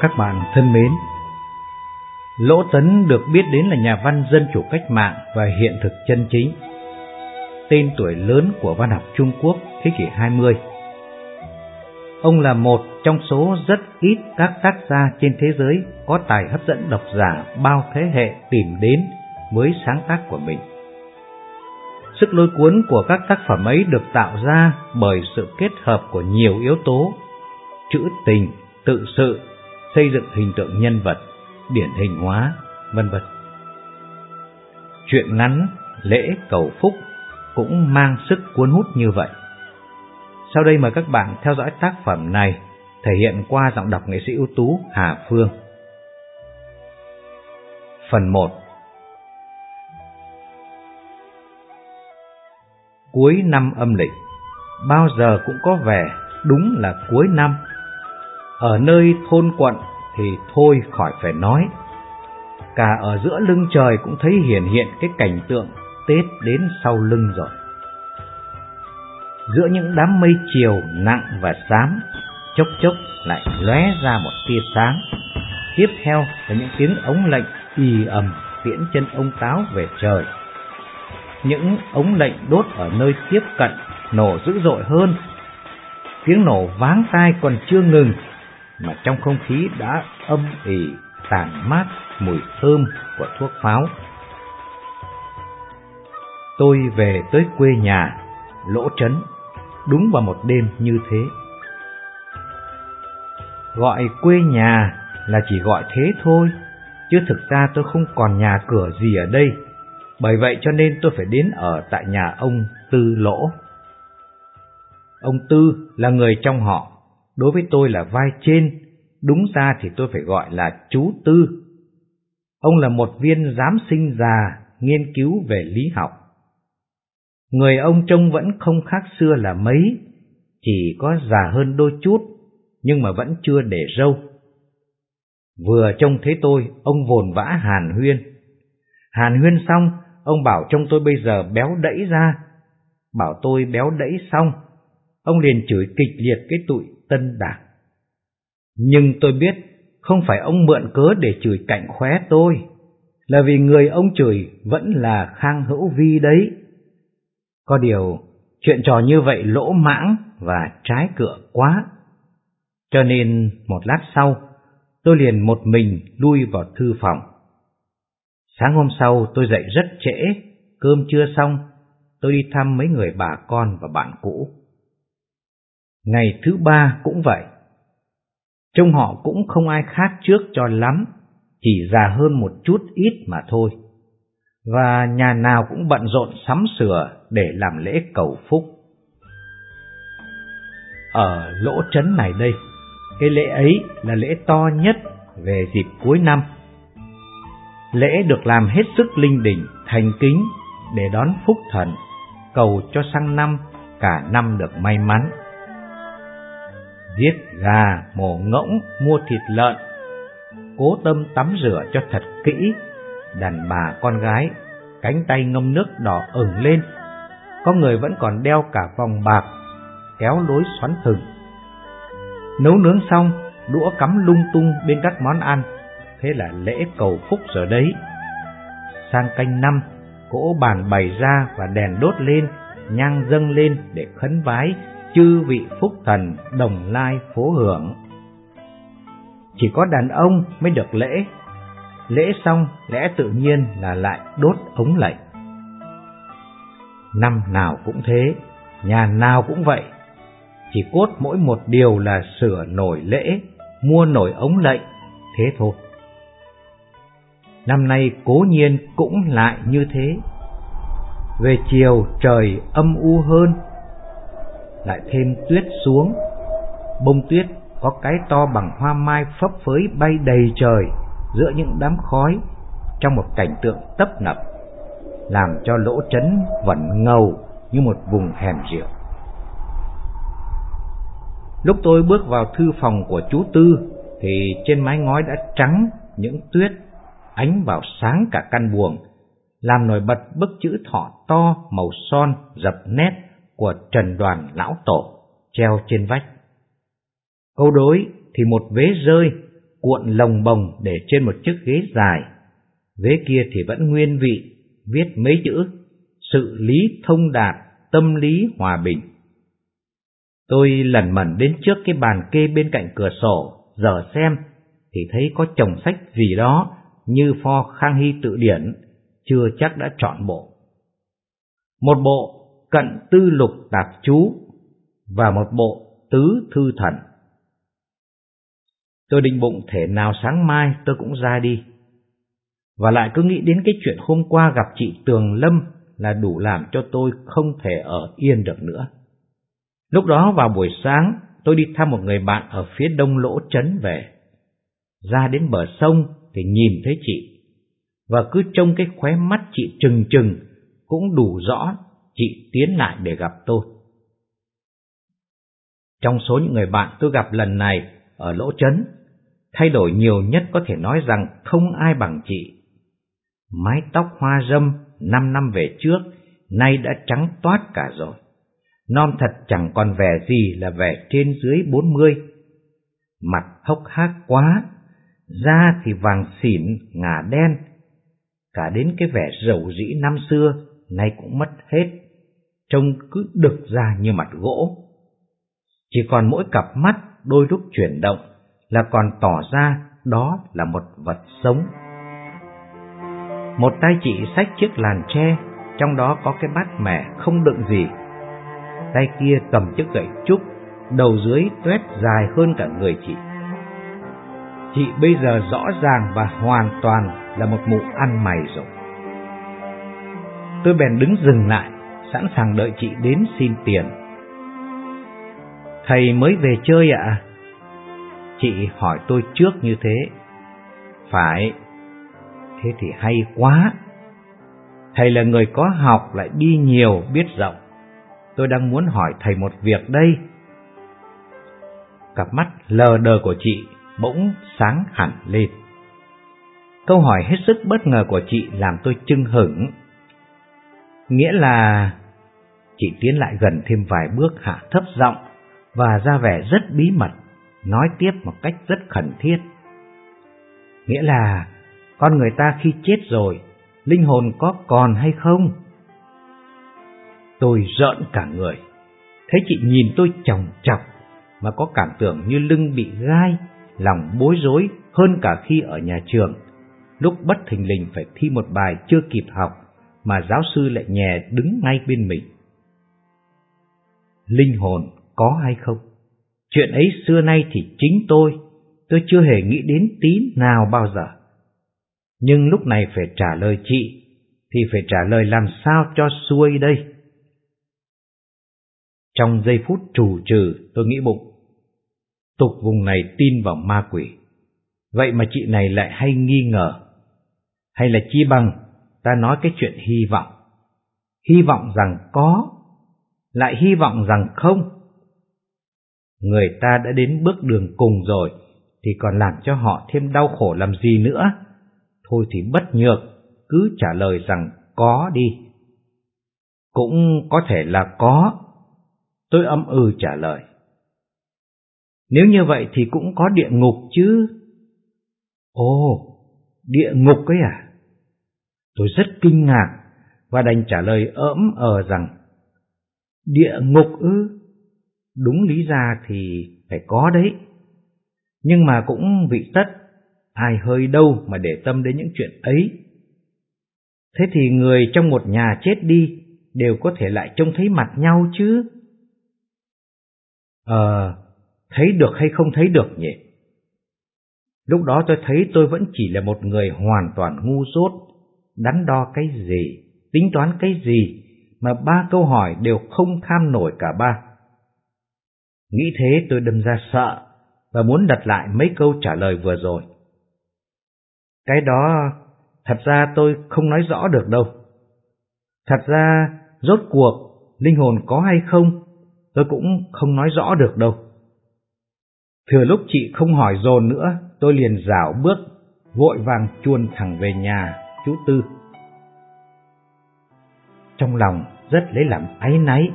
Các bạn thân mến, Lỗ Tấn được biết đến là nhà văn dân chủ cách mạng và hiện thực chân chính, tên tuổi lớn của văn học Trung Quốc thế kỷ 20. Ông là một trong số rất ít các tác gia trên thế giới có tài hấp dẫn độc giả bao thế hệ tìm đến với sáng tác của mình. Sức lôi cuốn của các tác phẩm ấy được tạo ra bởi sự kết hợp của nhiều yếu tố, trữ tình, tự sự, xây dựng hình tượng nhân vật, điển hình hóa, vân vân. Chuyện ngắn Lễ Cầu Phúc cũng mang sức cuốn hút như vậy. Sau đây mời các bạn theo dõi tác phẩm này thể hiện qua giọng đọc nghệ sĩ ưu tú Hà Phương. Phần 1 Cuối năm âm lịch, bao giờ cũng có vẻ đúng là cuối năm. Ở nơi thôn quận thì thôi khỏi phải nói. Cả ở giữa lưng trời cũng thấy hiển hiện cái cảnh tượng Tết đến sau lưng rồi. Giữa những đám mây chiều nặng và xám, chốc chốc lại lóe ra một tia sáng. Tiếp theo là những tiếng ống lệnh ì ầm tiễn chân ông táo về trời. Những ống lệnh đốt ở nơi tiếp cận nổ dữ dội hơn. Tiếng nổ váng tai còn chưa ngừng, mà trong không khí đã âm ỉ tàn mát mùi thơm của thuốc pháo. Tôi về tới quê nhà, lỗ trấn, đúng vào một đêm như thế. Gọi quê nhà là chỉ gọi thế thôi, chứ thực ra tôi không còn nhà cửa gì ở đây, bởi vậy cho nên tôi phải đến ở tại nhà ông Tư Lỗ. Ông Tư là người trong họ, đối với tôi là vai trên, đúng ra thì tôi phải gọi là chú Tư. Ông là một viên giám sinh già nghiên cứu về lý học. Người ông trông vẫn không khác xưa là mấy, chỉ có già hơn đôi chút, nhưng mà vẫn chưa để râu. Vừa trông thấy tôi, ông vồn vã hàn huyên. Hàn huyên xong, ông bảo trông tôi bây giờ béo đẫy ra. Bảo tôi béo đẫy xong, ông liền chửi kịch liệt cái tụi tân đảng. Nhưng tôi biết không phải ông mượn cớ để chửi cạnh khóe tôi, là vì người ông chửi vẫn là Khang Hữu Vi đấy. Có điều, chuyện trò như vậy lỗ mãng và trái cựa quá. Cho nên một lát sau, tôi liền một mình lui vào thư phòng. Sáng hôm sau tôi dậy rất trễ, cơm chưa xong, tôi đi thăm mấy người bà con và bạn cũ. Ngày thứ ba cũng vậy. Trông họ cũng không ai khác trước cho lắm, chỉ già hơn một chút ít mà thôi. Và nhà nào cũng bận rộn sắm sửa để làm lễ cầu phúc. Ở lỗ trấn này đây, cái lễ ấy là lễ to nhất về dịp cuối năm. Lễ được làm hết sức linh đình, thành kính để đón phúc thần, cầu cho sang năm cả năm được may mắn giết gà, mổ ngỗng, mua thịt lợn, cố tâm tắm rửa cho thật kỹ, đàn bà con gái, cánh tay ngâm nước đỏ ửng lên, có người vẫn còn đeo cả vòng bạc, kéo lối xoắn thừng. Nấu nướng xong, đũa cắm lung tung bên các món ăn, thế là lễ cầu phúc giờ đấy. Sang canh năm, cỗ bàn bày ra và đèn đốt lên, nhang dâng lên để khấn vái chư vị phúc thần đồng lai phố hưởng. Chỉ có đàn ông mới được lễ, lễ xong lẽ tự nhiên là lại đốt ống lệnh. Năm nào cũng thế, nhà nào cũng vậy, chỉ cốt mỗi một điều là sửa nổi lễ, mua nổi ống lệnh, thế thôi. Năm nay cố nhiên cũng lại như thế. Về chiều trời âm u hơn, lại thêm tuyết xuống. Bông tuyết có cái to bằng hoa mai phấp phới bay đầy trời giữa những đám khói trong một cảnh tượng tấp nập, làm cho lỗ trấn vẫn ngầu như một vùng hẻm rượu. Lúc tôi bước vào thư phòng của chú Tư thì trên mái ngói đã trắng những tuyết ánh vào sáng cả căn buồng, làm nổi bật bức chữ thọ to màu son dập nét của Trần Đoàn Lão Tổ treo trên vách. Câu đối thì một vế rơi cuộn lồng bồng để trên một chiếc ghế dài. Vế kia thì vẫn nguyên vị, viết mấy chữ, sự lý thông đạt, tâm lý hòa bình. Tôi lẩn mẩn đến trước cái bàn kê bên cạnh cửa sổ, giờ xem, thì thấy có chồng sách gì đó như pho Khang Hy tự điển, chưa chắc đã chọn bộ. Một bộ cận tư lục tạp chú và một bộ tứ thư thần. Tôi định bụng thể nào sáng mai tôi cũng ra đi. Và lại cứ nghĩ đến cái chuyện hôm qua gặp chị Tường Lâm là đủ làm cho tôi không thể ở yên được nữa. Lúc đó vào buổi sáng, tôi đi thăm một người bạn ở phía đông lỗ trấn về. Ra đến bờ sông thì nhìn thấy chị, và cứ trông cái khóe mắt chị trừng trừng cũng đủ rõ chị tiến lại để gặp tôi. Trong số những người bạn tôi gặp lần này ở lỗ trấn, thay đổi nhiều nhất có thể nói rằng không ai bằng chị. Mái tóc hoa râm năm năm về trước, nay đã trắng toát cả rồi. Non thật chẳng còn vẻ gì là vẻ trên dưới bốn mươi. Mặt hốc hác quá, da thì vàng xỉn, ngà đen. Cả đến cái vẻ rầu rĩ năm xưa, nay cũng mất hết. Trông cứ đực ra như mặt gỗ. Chỉ còn mỗi cặp mắt đôi lúc chuyển động là còn tỏ ra đó là một vật sống. Một tay chị xách chiếc làn tre, trong đó có cái bát mẻ không đựng gì. Tay kia cầm chiếc gậy trúc, đầu dưới tuét dài hơn cả người chị. Chị bây giờ rõ ràng và hoàn toàn là một mụ ăn mày rồi. Tôi bèn đứng dừng lại, sẵn sàng đợi chị đến xin tiền. Thầy mới về chơi ạ? Chị hỏi tôi trước như thế. Phải, thế thì hay quá. Thầy là người có học lại đi nhiều biết rộng. Tôi đang muốn hỏi thầy một việc đây. Cặp mắt lờ đờ của chị bỗng sáng hẳn lên. Câu hỏi hết sức bất ngờ của chị làm tôi chưng hửng. Nghĩa là chị tiến lại gần thêm vài bước hạ thấp giọng và ra vẻ rất bí mật, nói tiếp một cách rất khẩn thiết. Nghĩa là con người ta khi chết rồi, linh hồn có còn hay không? Tôi rợn cả người, thấy chị nhìn tôi chòng chọc mà có cảm tưởng như lưng bị gai, lòng bối rối hơn cả khi ở nhà trường, lúc bất thình lình phải thi một bài chưa kịp học mà giáo sư lại nhè đứng ngay bên mình. Linh hồn có hay không? Chuyện ấy xưa nay thì chính tôi, tôi chưa hề nghĩ đến tí nào bao giờ. Nhưng lúc này phải trả lời chị, thì phải trả lời làm sao cho xuôi đây? Trong giây phút trù trừ, tôi nghĩ bụng. Tục vùng này tin vào ma quỷ. Vậy mà chị này lại hay nghi ngờ. Hay là chi bằng ta nói cái chuyện hy vọng. Hy vọng rằng có, lại hy vọng rằng không. Người ta đã đến bước đường cùng rồi, thì còn làm cho họ thêm đau khổ làm gì nữa? Thôi thì bất nhược, cứ trả lời rằng có đi. Cũng có thể là có. Tôi âm ừ trả lời. Nếu như vậy thì cũng có địa ngục chứ. Ồ, địa ngục ấy à? Tôi rất kinh ngạc và đành trả lời ỡm ờ rằng Địa ngục ư? Đúng lý ra thì phải có đấy. Nhưng mà cũng vị tất, ai hơi đâu mà để tâm đến những chuyện ấy. Thế thì người trong một nhà chết đi đều có thể lại trông thấy mặt nhau chứ? Ờ, thấy được hay không thấy được nhỉ? Lúc đó tôi thấy tôi vẫn chỉ là một người hoàn toàn ngu dốt, đắn đo cái gì, tính toán cái gì mà ba câu hỏi đều không kham nổi cả ba. Nghĩ thế tôi đâm ra sợ và muốn đặt lại mấy câu trả lời vừa rồi. Cái đó thật ra tôi không nói rõ được đâu. Thật ra rốt cuộc linh hồn có hay không tôi cũng không nói rõ được đâu. Thừa lúc chị không hỏi dồn nữa, tôi liền rảo bước, vội vàng chuồn thẳng về nhà, chú Tư. Trong lòng rất lấy làm áy náy,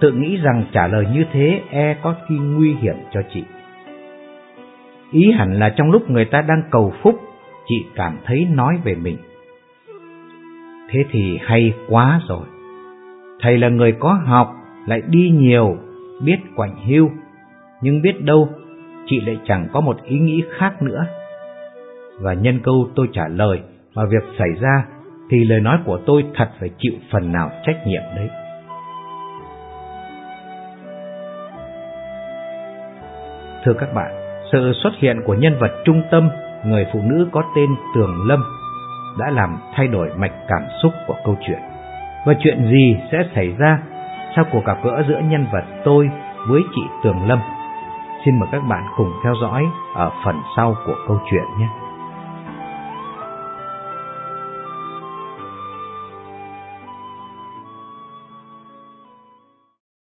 tự nghĩ rằng trả lời như thế e có khi nguy hiểm cho chị. Ý hẳn là trong lúc người ta đang cầu phúc, chị cảm thấy nói về mình. Thế thì hay quá rồi. Thầy là người có học, lại đi nhiều, biết quạnh hưu, nhưng biết đâu chị lại chẳng có một ý nghĩ khác nữa. Và nhân câu tôi trả lời mà việc xảy ra thì lời nói của tôi thật phải chịu phần nào trách nhiệm đấy. Thưa các bạn, sự xuất hiện của nhân vật trung tâm, người phụ nữ có tên Tường Lâm, đã làm thay đổi mạch cảm xúc của câu chuyện. Và chuyện gì sẽ xảy ra sau cuộc gặp gỡ giữa nhân vật tôi với chị Tường Lâm? Xin mời các bạn cùng theo dõi ở phần sau của câu chuyện nhé.